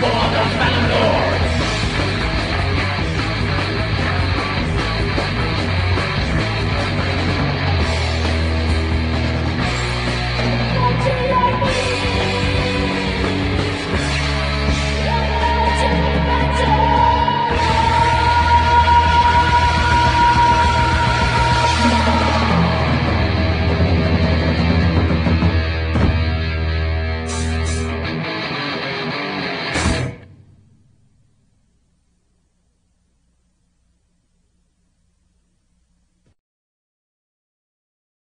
for the